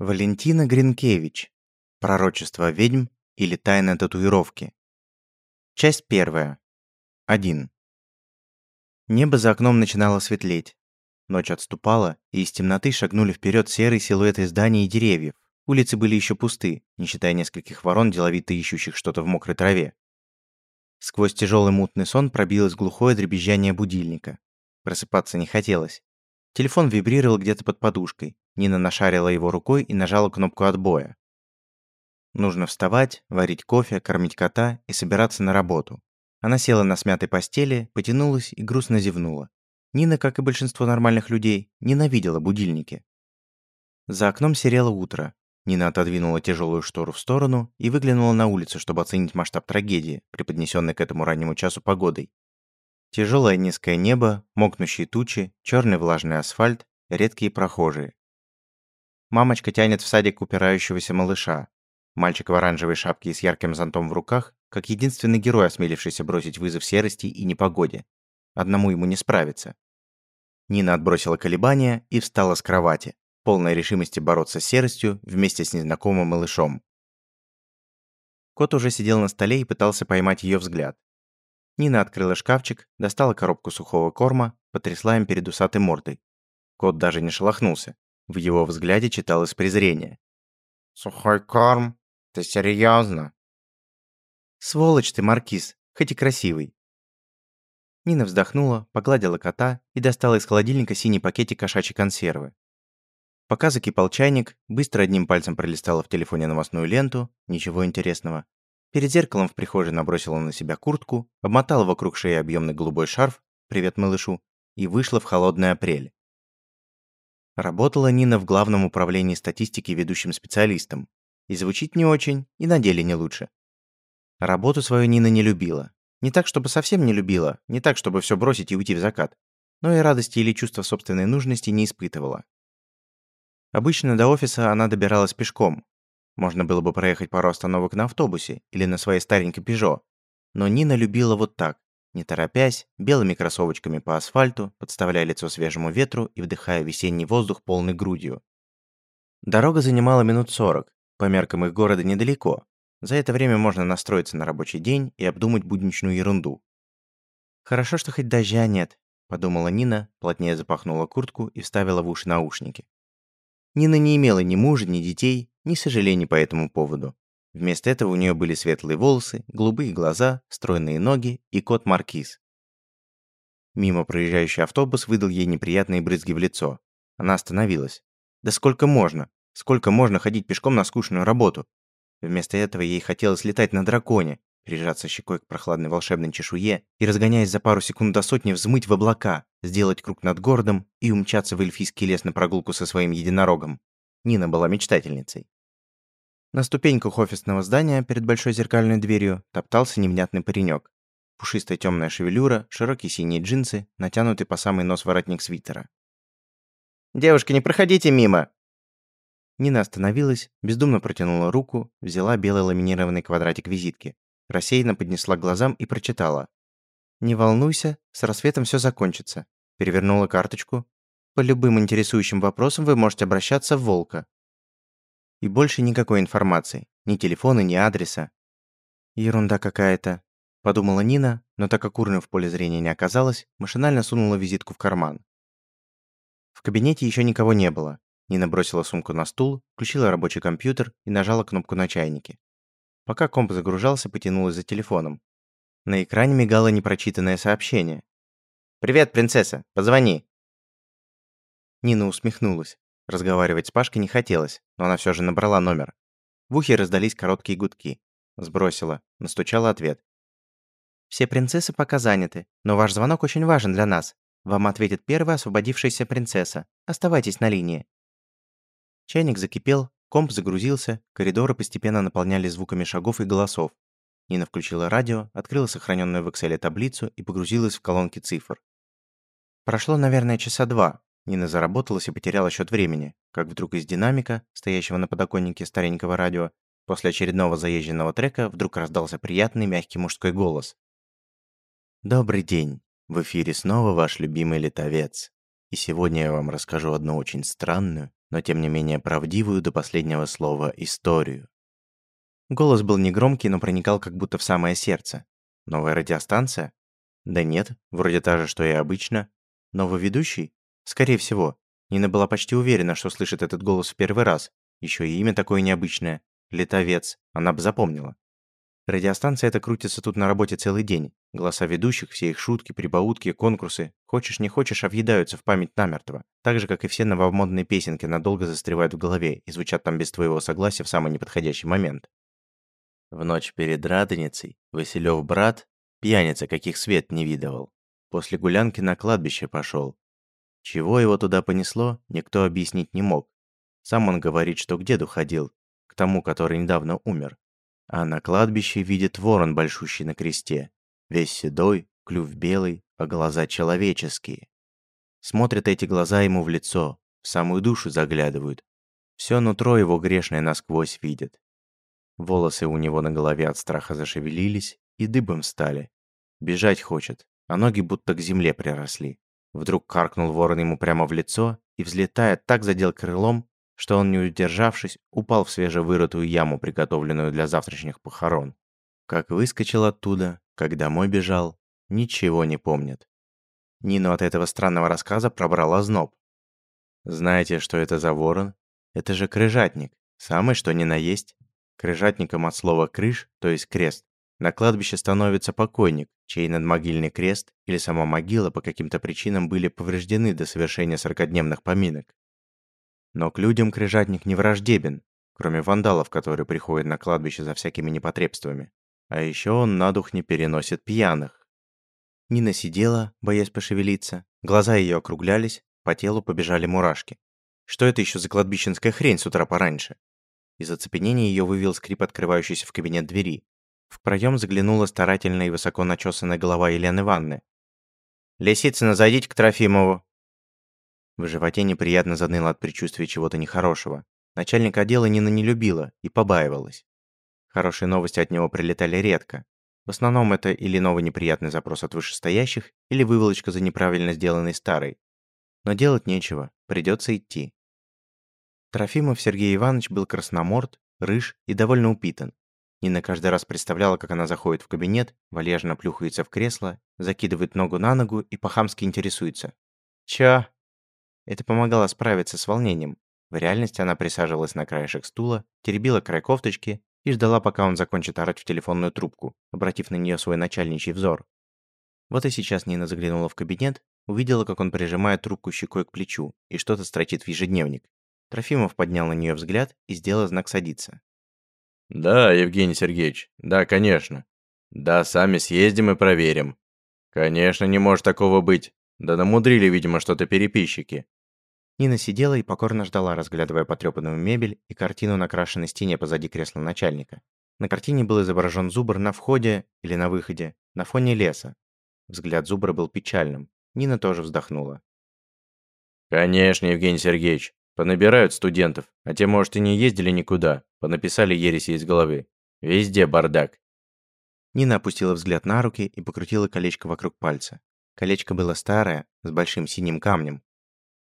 Валентина Гринкевич. Пророчество ведьм или тайна татуировки. Часть первая. 1. Небо за окном начинало светлеть. Ночь отступала, и из темноты шагнули вперед серые силуэты зданий и деревьев. Улицы были еще пусты, не считая нескольких ворон, деловито ищущих что-то в мокрой траве. Сквозь тяжелый мутный сон пробилось глухое дребезжание будильника. Просыпаться не хотелось. Телефон вибрировал где-то под подушкой. Нина нашарила его рукой и нажала кнопку отбоя. Нужно вставать, варить кофе, кормить кота и собираться на работу. Она села на смятой постели, потянулась и грустно зевнула. Нина, как и большинство нормальных людей, ненавидела будильники. За окном серело утро. Нина отодвинула тяжелую штору в сторону и выглянула на улицу, чтобы оценить масштаб трагедии, преподнесенной к этому раннему часу погодой. Тяжелое низкое небо, мокнущие тучи, черный влажный асфальт, редкие прохожие. Мамочка тянет в садик упирающегося малыша. Мальчик в оранжевой шапке и с ярким зонтом в руках, как единственный герой, осмелившийся бросить вызов серости и непогоде. Одному ему не справиться. Нина отбросила колебания и встала с кровати, полной решимости бороться с серостью вместе с незнакомым малышом. Кот уже сидел на столе и пытался поймать ее взгляд. Нина открыла шкафчик, достала коробку сухого корма, потрясла им перед усатой мордой. Кот даже не шелохнулся. В его взгляде читалось презрение. «Сухой корм? Ты серьезно? «Сволочь ты, Маркиз, хоть и красивый». Нина вздохнула, погладила кота и достала из холодильника синий пакетик кошачьей консервы. Пока закипал чайник, быстро одним пальцем пролистала в телефоне новостную ленту, ничего интересного, Перед зеркалом в прихожей набросила на себя куртку, обмотала вокруг шеи объемный голубой шарф «Привет, малышу» и вышла в холодный апрель. Работала Нина в главном управлении статистики ведущим специалистом. И звучит не очень, и на деле не лучше. Работу свою Нина не любила. Не так, чтобы совсем не любила, не так, чтобы все бросить и уйти в закат, но и радости или чувства собственной нужности не испытывала. Обычно до офиса она добиралась пешком, можно было бы проехать пару остановок на автобусе или на своей старенькой «Пежо». Но Нина любила вот так, не торопясь, белыми кроссовочками по асфальту, подставляя лицо свежему ветру и вдыхая весенний воздух полной грудью. Дорога занимала минут сорок, по меркам их города недалеко. За это время можно настроиться на рабочий день и обдумать будничную ерунду. «Хорошо, что хоть дождя нет», – подумала Нина, плотнее запахнула куртку и вставила в уши наушники. Нина не имела ни мужа, ни детей, ни сожалений по этому поводу. Вместо этого у нее были светлые волосы, голубые глаза, стройные ноги и кот Маркиз. Мимо проезжающий автобус выдал ей неприятные брызги в лицо. Она остановилась. Да сколько можно? Сколько можно ходить пешком на скучную работу? Вместо этого ей хотелось летать на драконе, прижаться щекой к прохладной волшебной чешуе и, разгоняясь за пару секунд до сотни, взмыть в облака, сделать круг над городом и умчаться в эльфийский лес на прогулку со своим единорогом. Нина была мечтательницей. На ступеньках офисного здания перед большой зеркальной дверью топтался невнятный паренек. Пушистая темная шевелюра, широкие синие джинсы, натянутый по самый нос воротник свитера. «Девушка, не проходите мимо!» Нина остановилась, бездумно протянула руку, взяла белый ламинированный квадратик визитки, рассеянно поднесла к глазам и прочитала. «Не волнуйся, с рассветом все закончится». Перевернула карточку. «По любым интересующим вопросам вы можете обращаться в Волка. И больше никакой информации. Ни телефона, ни адреса. Ерунда какая-то. Подумала Нина, но так как урны в поле зрения не оказалось, машинально сунула визитку в карман. В кабинете еще никого не было. Нина бросила сумку на стул, включила рабочий компьютер и нажала кнопку на чайнике. Пока комп загружался, потянулась за телефоном. На экране мигало непрочитанное сообщение. «Привет, принцесса! Позвони!» Нина усмехнулась. Разговаривать с Пашкой не хотелось, но она все же набрала номер. В ухе раздались короткие гудки. Сбросила, настучала ответ. «Все принцессы пока заняты, но ваш звонок очень важен для нас. Вам ответит первая освободившаяся принцесса. Оставайтесь на линии». Чайник закипел, комп загрузился, коридоры постепенно наполнялись звуками шагов и голосов. Нина включила радио, открыла сохраненную в Excel таблицу и погрузилась в колонки цифр. Прошло, наверное, часа два, Нина заработалась и потеряла счет времени, как вдруг из динамика, стоящего на подоконнике старенького радио, после очередного заезженного трека вдруг раздался приятный мягкий мужской голос. «Добрый день! В эфире снова ваш любимый летовец. И сегодня я вам расскажу одну очень странную но тем не менее правдивую до последнего слова историю. Голос был негромкий, но проникал как будто в самое сердце. Новая радиостанция? Да нет, вроде та же, что и обычно. Новый ведущий? Скорее всего. Нина была почти уверена, что слышит этот голос в первый раз. Еще и имя такое необычное. Летовец. Она бы запомнила. Радиостанция эта крутится тут на работе целый день. Голоса ведущих, все их шутки, прибаутки, конкурсы. Хочешь не хочешь, въедаются в память намертво. Так же, как и все новомодные песенки надолго застревают в голове и звучат там без твоего согласия в самый неподходящий момент. В ночь перед Радоницей Василёв брат, пьяница, каких свет не видывал, после гулянки на кладбище пошел. Чего его туда понесло, никто объяснить не мог. Сам он говорит, что к деду ходил, к тому, который недавно умер. А на кладбище видит ворон большущий на кресте. Весь седой, клюв белый, а глаза человеческие. Смотрят эти глаза ему в лицо, в самую душу заглядывают. Все нутро его грешное насквозь видит. Волосы у него на голове от страха зашевелились и дыбом стали. Бежать хочет, а ноги будто к земле приросли. Вдруг каркнул ворон ему прямо в лицо и, взлетая, так задел крылом, что он, не удержавшись, упал в свежевырытую яму, приготовленную для завтрашних похорон. Как выскочил оттуда, как домой бежал, ничего не помнит. Нину от этого странного рассказа пробрала зноб. Знаете, что это за ворон? Это же крыжатник, самый что ни на есть. Крыжатником от слова «крыш», то есть крест, на кладбище становится покойник, чей надмогильный крест или сама могила по каким-то причинам были повреждены до совершения сорокодневных поминок. Но к людям крыжатник не враждебен, кроме вандалов, которые приходят на кладбище за всякими непотребствами. А еще он на дух не переносит пьяных. Нина сидела, боясь пошевелиться, глаза ее округлялись, по телу побежали мурашки. Что это еще за кладбищенская хрень с утра пораньше? Из оцепенения ее вывел скрип открывающейся в кабинет двери. В проем заглянула старательная и высоко начесанная голова Елены Ванны. «Лисицына, зайдите к Трофимову!» В животе неприятно заныло от предчувствия чего-то нехорошего. Начальник отдела Нина не любила и побаивалась. Хорошие новости от него прилетали редко. В основном это или новый неприятный запрос от вышестоящих, или выволочка за неправильно сделанный старый. Но делать нечего, придется идти. Трофимов Сергей Иванович был красноморд, рыж и довольно упитан. Нина каждый раз представляла, как она заходит в кабинет, вальяжно плюхается в кресло, закидывает ногу на ногу и по-хамски интересуется. «Чё?» Это помогало справиться с волнением. В реальности она присаживалась на краешек стула, теребила край кофточки и ждала, пока он закончит орать в телефонную трубку, обратив на нее свой начальничий взор. Вот и сейчас Нина заглянула в кабинет, увидела, как он прижимает трубку щекой к плечу и что-то строчит в ежедневник. Трофимов поднял на нее взгляд и сделал знак «садиться». «Да, Евгений Сергеевич, да, конечно. Да, сами съездим и проверим. Конечно, не может такого быть. Да намудрили, видимо, что-то переписчики. Нина сидела и покорно ждала, разглядывая потрепанную мебель и картину на крашенной стене позади кресла начальника. На картине был изображен зубр на входе или на выходе, на фоне леса. Взгляд зубра был печальным. Нина тоже вздохнула. «Конечно, Евгений Сергеевич. Понабирают студентов, а те, может, и не ездили никуда. Понаписали ереси из головы. Везде бардак». Нина опустила взгляд на руки и покрутила колечко вокруг пальца. Колечко было старое, с большим синим камнем,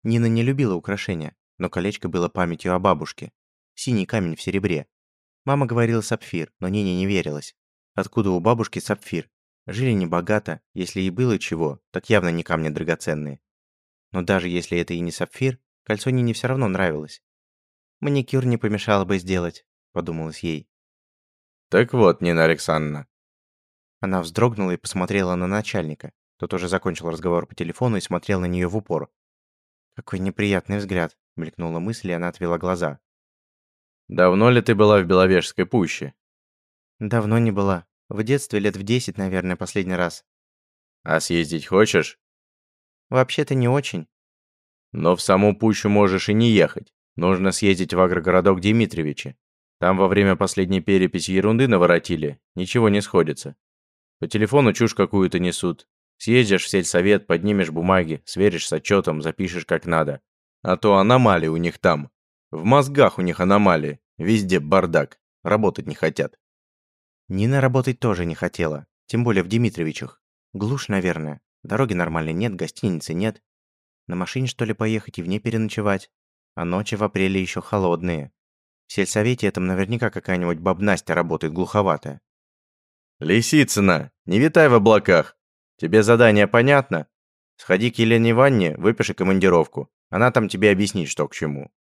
Нина не любила украшения, но колечко было памятью о бабушке. Синий камень в серебре. Мама говорила сапфир, но Нине не верилось. Откуда у бабушки сапфир? Жили небогато, если и было чего, так явно не камни драгоценные. Но даже если это и не сапфир, кольцо Нине все равно нравилось. «Маникюр не помешало бы сделать», — подумалось ей. «Так вот, Нина Александровна». Она вздрогнула и посмотрела на начальника. Тот уже закончил разговор по телефону и смотрел на нее в упор. «Какой неприятный взгляд», — мелькнула мысль, и она отвела глаза. «Давно ли ты была в Беловежской пуще?» «Давно не была. В детстве лет в десять, наверное, последний раз». «А съездить хочешь?» «Вообще-то не очень». «Но в саму пущу можешь и не ехать. Нужно съездить в агрогородок Дмитриевичи. Там во время последней переписи ерунды наворотили, ничего не сходится. По телефону чушь какую-то несут, Съездишь в сельсовет, поднимешь бумаги, сверишь с отчетом, запишешь как надо. А то аномалии у них там. В мозгах у них аномалии. Везде бардак. Работать не хотят. Нина работать тоже не хотела. Тем более в Дмитровичах. Глушь, наверное. Дороги нормальной нет, гостиницы нет. На машине, что ли, поехать и в ней переночевать? А ночи в апреле еще холодные. В сельсовете этом наверняка какая-нибудь баб Настя работает глуховатая. «Лисицына, не витай в облаках. Тебе задание понятно? Сходи к Елене Ивановне, выпиши командировку. Она там тебе объяснит, что к чему.